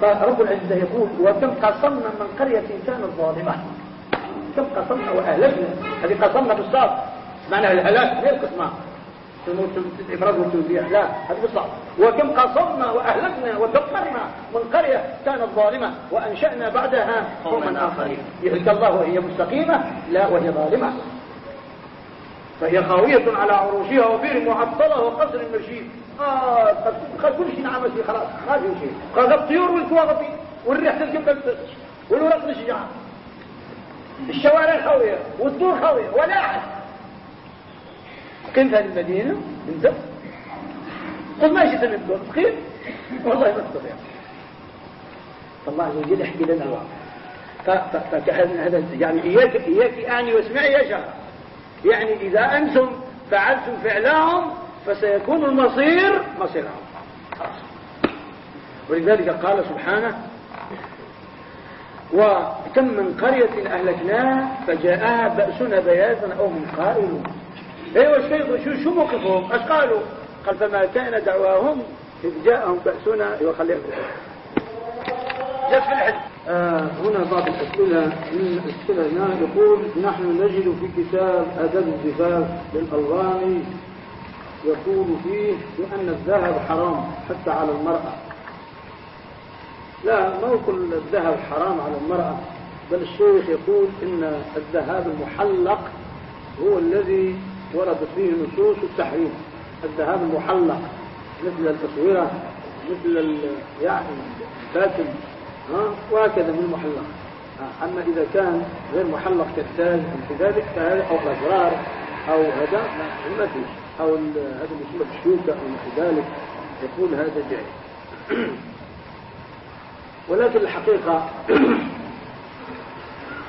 فرب العزة يقول وكم قصمنا من قرية كانت ظالمة. كم قصمنا وأهلكنا. هذه قصمنا بالصاد. معنى الهلاك غير قسمة. الإفراد والتوزيع لا هذا بالصعب وكم قصمنا وأهلكنا ودمرنا من قرية كانت ظالمة وأنشأنا بعدها قوما آخرين. يهلك الله وهي مستقيمة لا وهي ظالمة. فهي خاوية على عروشها وبئر معطلة وقصر مشيد آه كل شيء نعمل فيه خلاص. ما في شيء. قال الطيور والكواغب والريح تلقى والورق الشجاع الشوارع خاوية والدور خاوية. ولا أحد قمت هذه المدينة انت قل ما شئت من دور قيم والله ما تستطيع فالله عز وجل يحكي لنا. هذا يعني إياك إياك أعني واسمعي يا شهر يعني إذا أنتم فعلتم فعلهم فسيكون المصير مصيرهم. ولذلك قال سبحانه وكم من قرية أهلكناها فجاءها بأسنا بياتا أو هم قائلون أيوه الشيخ شو شو موقفهم؟ إيش قالوا؟ قال فما كان دعواهم إذ جاءهم بأسنا يخليهم جف الحج آه هنا بعض الأسئلة. من الأسئلة يقول نحن نجد في كتاب أدب الزفاف للألباني يقول فيه بأن الذهب حرام حتى على المرأة. لا ما كل الذهب حرام على المرأة بل الشيخ يقول إن الذهب المحلق هو الذي وردت فيه نصوص التحريم. الذهب المحلق مثل التصويرة مثل يعني الفاتن ها؟ وهكذا من المحلق. أما إذا كان غير محلق كالتاج في ذلك فهذا أو الأزرار أو هذا ما فيش أو هذا اللي الشوكة أو في ذلك يقول هذا جائز. ولكن الحقيقة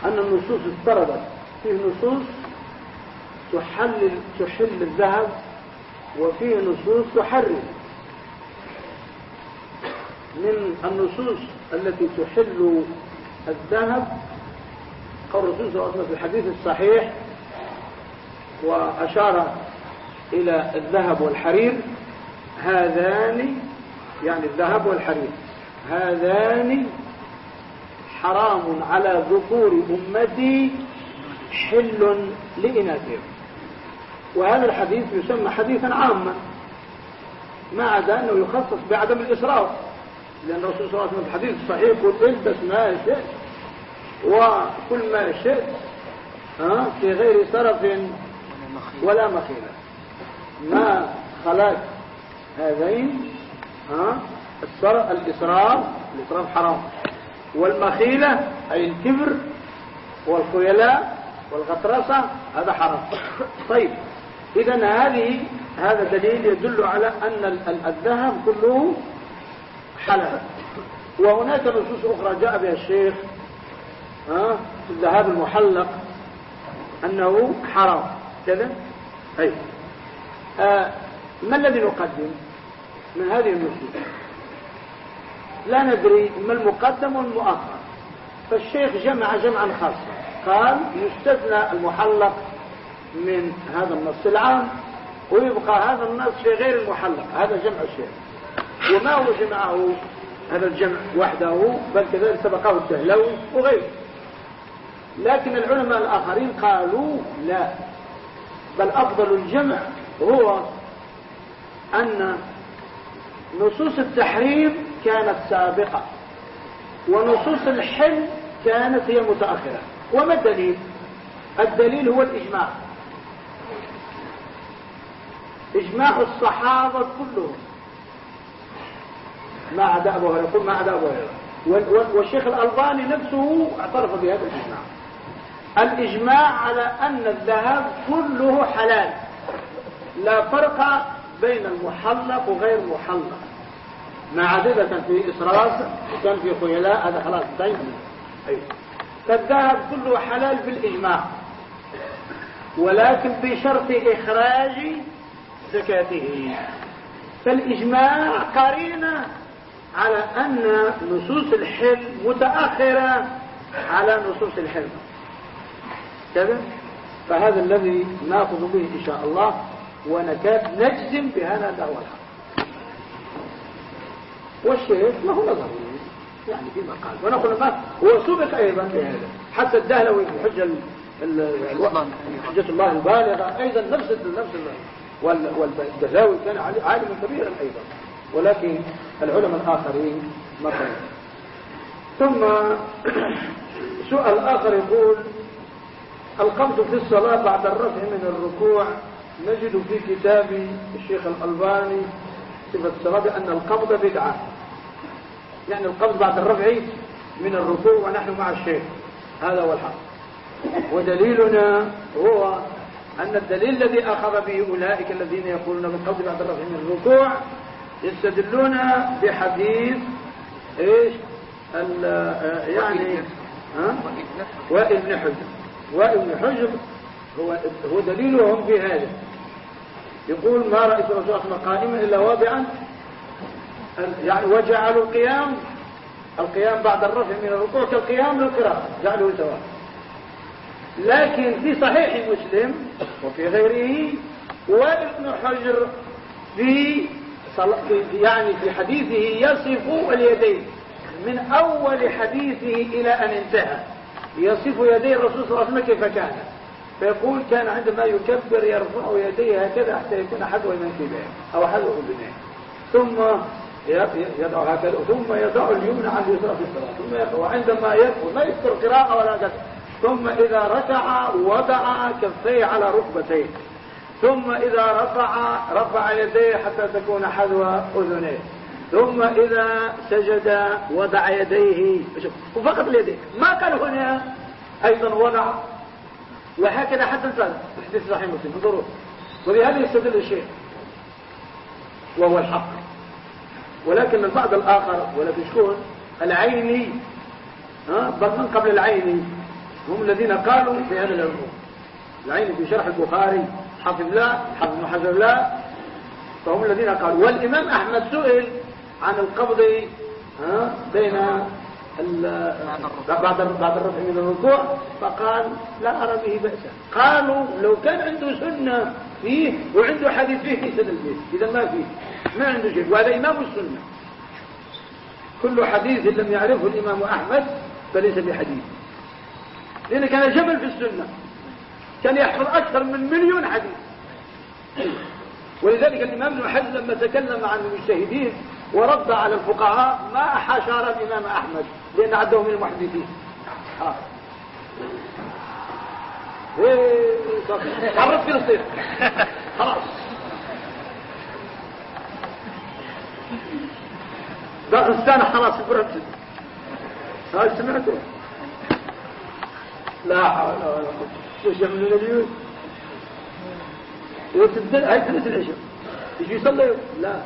أن النصوص اضطردت. فيه نصوص تحلل تحل الذهب وفيه نصوص تحرم. من النصوص التي تحل الذهب قول الرسول صلى الله عليه وسلم في الحديث الصحيح وأشار إلى الذهب والحرير هذان يعني الذهب والحرير هذان حرام على ذكور أمتي حل لإناثهم. وهذا الحديث يسمى حديثا عاما ما عدا أنه يخصص بعدم الإسراف لأن الرسول صلى الله عليه وسلم في الحديث الصحيح يقول البس ما شئت وكل ما شئت في غير سرف ولا مخيلة. ما خلاك هذين الإسراف الإسراف حرام. والمخيلة أي الكبر والخيلاء والغطرسة هذا حرام. طيب. إذا هذه هذا دليل يدل على أن الذهب كله حلال. وهناك نصوص أخرى جاء بها الشيخ في الذهب المحلق أنه حرام. كذا؟ أي آه ما الذي نقدم؟ من هذه النصوص. لا ندري ما المقدم والمؤخر. فالشيخ جمع جمعا خاصا. قال يستثنى المحلق من هذا النص العام ويبقى هذا النص في غير المحلق هذا جمع الشيخ. وما هو جمعه؟ هذا الجمع وحده بل كذلك سبقه الدهلوي وغيره. لكن العلماء الآخرين قالوا لا. بل أفضل الجمع هو أن نصوص التحريم كانت سابقة ونصوص الحل كانت هي متأخرة. وما الدليل؟ الدليل هو الإجماع. إجماع الصحابة كلهم. ما عدا أبو هريرة يقول ما عدا أبو هريرة. والشيخ الألباني نفسه اعترف بهذا الإجماع. الإجماع على أن الذهب كله حلال. لا فرق بين المحلق وغير المحلق. ما عدا كان في إسراف كان في خيلاء هذا خلاص طيب. أيوه فالذهب كله حلال بالإجماع ولكن بشرط إخراج زكاته فالإجماع قرينة على أن نصوص الحل متأخرة على نصوص الحل كذا؟ فهذا الذي نأخذ به إن شاء الله ونكاد نجزم بهذا هو الحق. والشيخ له نظر يعني فيما قال. ونقول ما هو سبق أيضا بهذا حتى الدهلوي في حجة حجة الله البالغة. أيضا نفس نفس والدهلاوي كان عالما كبيرا أيضا. ولكن العلماء الآخرين ما كانوا ثم سؤال آخر يقول القبض في الصلاة بعد الرفع من الركوع نجد في كتاب الشيخ الألباني صفة الصلاة بأن القبض بدعة. يعني القبض بعد الرفع من الركوع ونحن مع الشيخ. هذا هو الحق. ودليلنا هو أن الدليل الذي أخذ به أولئك الذين يقولون بالقبض بعد الرفع من الركوع يستدلون بحديث إيش؟ يعني ها؟ وائل بن حجر. وائل بن حجر هو هو دليلهم في هذا. يقول ما رأيت رسول الله قائما إلا واضعا. يعني وجعلوا القيام القيام بعد الرفع من الركوع كالقيام للقراءة. جعله سواء. لكن في صحيح مسلم وفي غيره وائل بن حجر في يعني في حديثه يصف اليدين. من أول حديثه إلى أن انتهى. يصف يدي الرسول صلى الله عليه وسلم كيف كان. فيقول كان عندما يكبر يرفع يديه هكذا حتى يكون حذو منكبه أو حذو أذنيه ثم يضع هكذا ثم يضع اليمنى على اليسرى في الصلاة ثم وعندما يدخل ما يذكر قراءة ولا كذا ثم إذا ركع وضع كفيه على ركبتيه. ثم إذا رفع رفع يديه حتى تكون حذو أذنيه. ثم إذا سجد وضع يديه. وفقط اليدين. ما قال هنا أيضا وضع. وهكذا حتى في حديث صحيح مسلم انظروا. وبهذا يستدل الشيخ. وهو الحق. ولكن البعض الآخر ولكن شكون؟ العيني. ها؟ بل من قبل العيني. هم الذين قالوا في هذا العلوم العيني في شرح البخاري حفظ لا حفظ حجر لا. فهم الذين قالوا والإمام أحمد سئل عن القبض بين بعد بعد الرفع من الركوع فقال لا أرى به بأسا قالوا لو كان عنده سنة فيه وعنده حديث فيه ليس البيت إذا ما فيه ما عنده شيء وهذا إمام السنة. كل حديث لم يعرفه الإمام أحمد فليس بحديث. لأنه كان جبل في السنة. كان يحفظ أكثر من مليون حديث. ولذلك الإمام ابن حزم لما تكلم عن المجتهدين ورد على الفقهاء ما حشر الإمام أحمد لأن عده من المحدثين. عرف في الصيف خلاص. داغستان خلاص برمسد هاي سمعتوا؟ لا حول ولا قوة وش يعملون اليوم؟ يوتبدل هاي ثلاث العشاء. يجي يصلي؟ لا.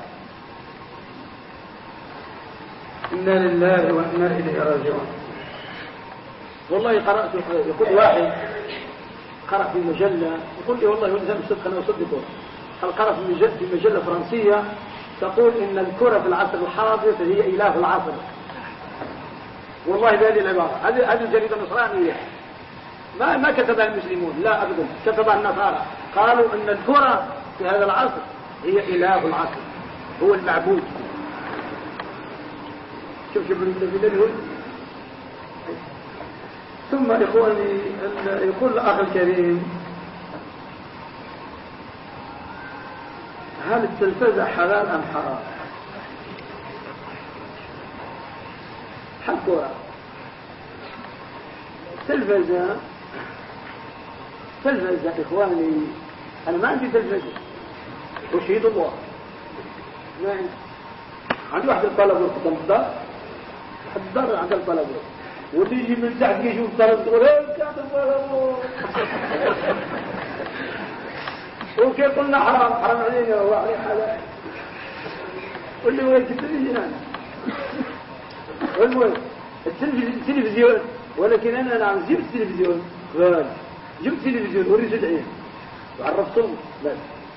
إنا لله وإنا إليه راجعون. والله قرأت يقول واحد قرأ في مجلة يقول لي والله والإنسان الصدق أنا أصدقه قال قرأ في مجلة, في مجلة فرنسية؟ تقول إن الكرة في العصر الحاضر هي إله العصر. والله بهذه العبارة. هذه الجريدة النصرانية ما ما كتبها المسلمون لا أبدا. كتبها النصارى. قالوا أن الكرة في هذا العصر هي إله العصر هو المعبود. شوف شوف ثم إخواني يقول الأخ الكريم هل التلفزة حلال أم حرام؟ حقها تلفزة تلفزة إخواني. أنا ما عندي تلفزة أشهد الله. ما عندي عندي واحد الطلب والقدام الدار عند البلد واللي يجي من تحت يشوف الطلب تقول إيه كان البلد وكيف قلنا حرام؟ حرام علينا وعلي حلال. واللي وين التلفزيون والمهم التلفزيون. ولكن أنا نعم جبت التلفزيون. جبت التلفزيون وريت العين وعرفتهم.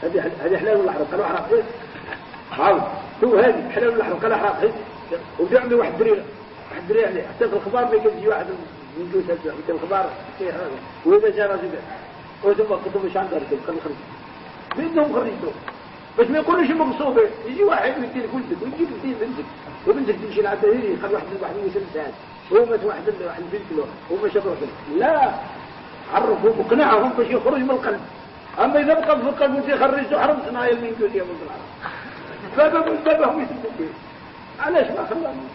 هذه هذه حلال ولا حرام؟ قالوا حرام. إيه؟ عاود هو هذه حلال ولا حرام؟ قالوا حرام. وبيعمل واحد دريله حد يعني حتى في الخبار ما يجي واحد من جوز في الخبار وإذا جاء رجل وثم قطب مش عنده رجل خلي خلي منهم خرجته بس ما يقولوش مغصوبة يجي واحد يدي لك ولدك ويجيب لك بنتك وبنتك تمشي العتاهيري يخلي واحد واحد يسلم ساعات. هو مات واحد واحد بنت له. هو ما شاف لا. عرفهم وقنعهم باش يخرج من القلب. أما إذا بقى في القلب وانت خرجته حرم صناعي من كل يوم العرب بابهم يسلموا علاش ما خلاهم؟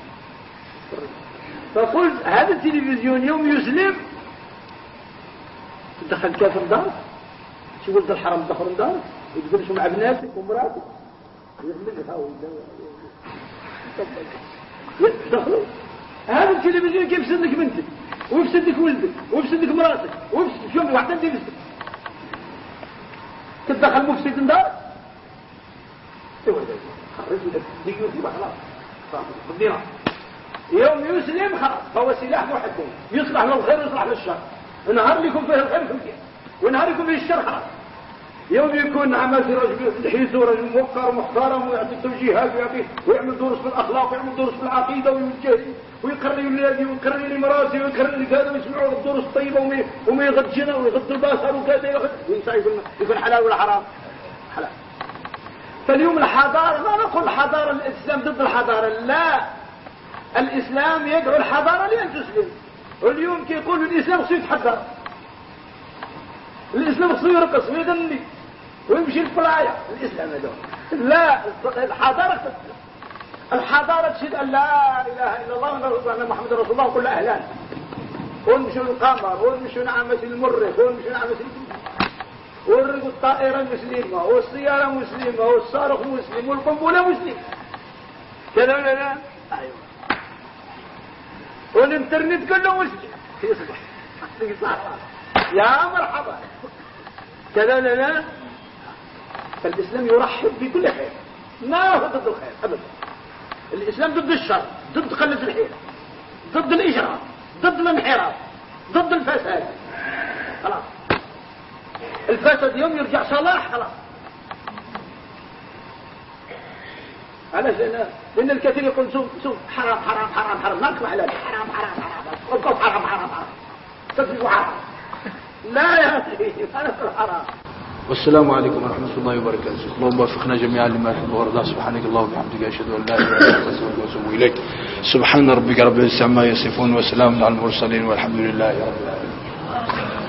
فقلت هذا التلفزيون يوم يسلم. تدخل كافر دار. شو قلت الحرم دخل دار؟ وتقول مع بناتك ومراتك؟ دخلوا. هذا التلفزيون كيف يفسدك بنتك ويفسدك ولدك ويفسدك مراتك ويفسدك شوف واحدة انت؟ يفسدك تدخل مفسد الدار خلاص. صح يوم يسلم خلاص. فهو سلاح محكم يصلح للخير ويصلح للشر. نهار يكون فيه الخير في الدين ونهار يكون فيه الشر خلاص. يوم يكون عمل رجل الحيز ورجل موقر ومحترم ويعطي توجيهات ويعطي ويعمل دروس في الأخلاق ويعمل دروس في العقيدة ويوجه ويقرر لي ويقرر لي مراسي ويقرر لي كذا ويسمعوا الدروس الطيبة وما يغدجنا ويغض البصر وكذا. وينسى يقول يكون حلال ولا حرام؟ حلال. فاليوم الحضاره ما نقول الحضاره الإسلام ضد الحضارة لا. الإسلام يدعو الحضارة لأن تسلم. واليوم كيقولوا الإسلام خصو يتحضر الإسلام خصو يرقص ويغني ويمشي الفلاية. الإسلام هذول لا الحضارة الحضارة تشهد أن لا إله إلا الله وأن محمد رسول الله كل أهلان. ونمشوا القمر ونمشوا نعمة المرخ ونمشوا نعمة ونرقوا الطائرة مسلمة والسيارة مسلمة والصاروخ مسلم والقنبلة مسلم. كذا ولا لا؟ أيوة. والإنترنت كله مسلم. يصبح. يا مرحبا. كذا ولا لا؟ فالإسلام يرحب بكل خير. ما هو ضد الخير؟ أبدا. الإسلام ضد الشر ضد قلة الحيل ضد الإجرام ضد الانحراف ضد الفساد. خلاص. الفساد يوم يرجع صلاح خلاص. علاش لأن لأن الكثير يقول سوق سوق حرام حرام حرام حرام. ما حلال حرام حرام حرام. حرام حرام حرام. حرام حرام. لا يا أخي أنا حرام. والسلام عليكم ورحمة الله وبركاته. اللهم وفقنا جميعا لما يحب ويرضى. سبحانك اللهم وبحمدك أشهد أن لا إله إلا أنت أستغفرك وأتوب إليك. سبحان ربك رب العزة عما يصفون وسلام على المرسلين والحمد لله رب العالمين.